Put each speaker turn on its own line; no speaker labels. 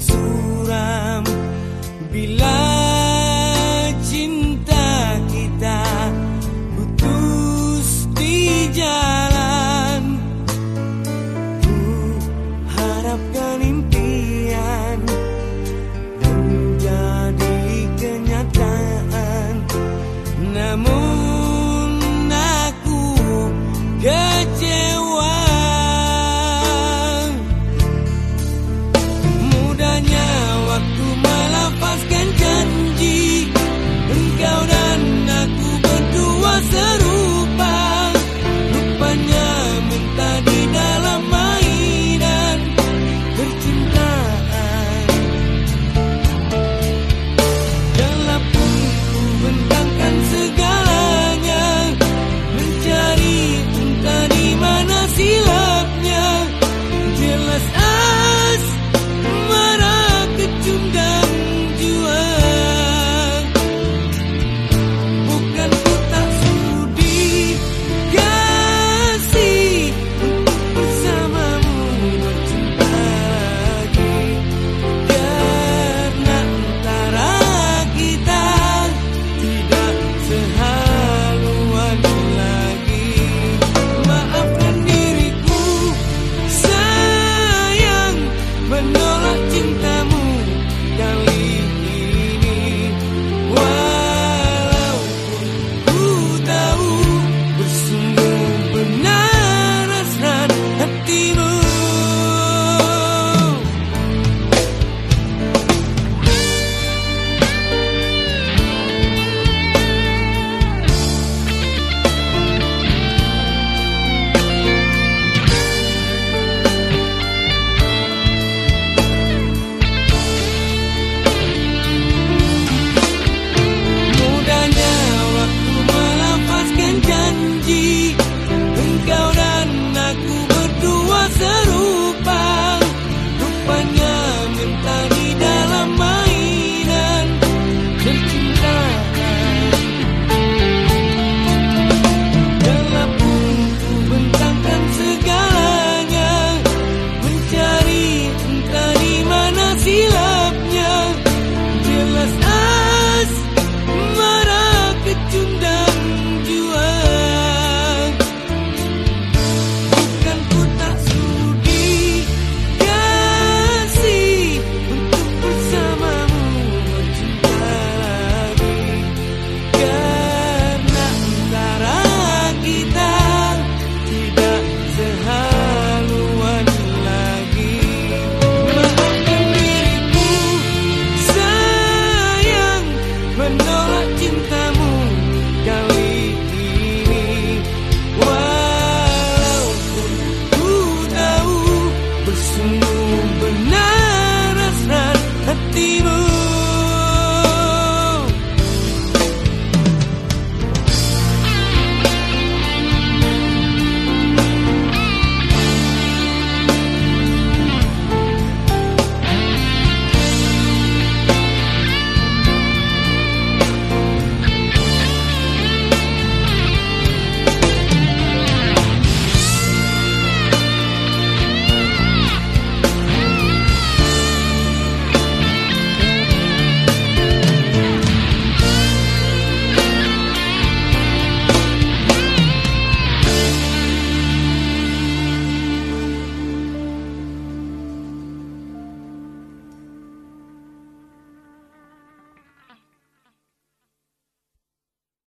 suram. Bila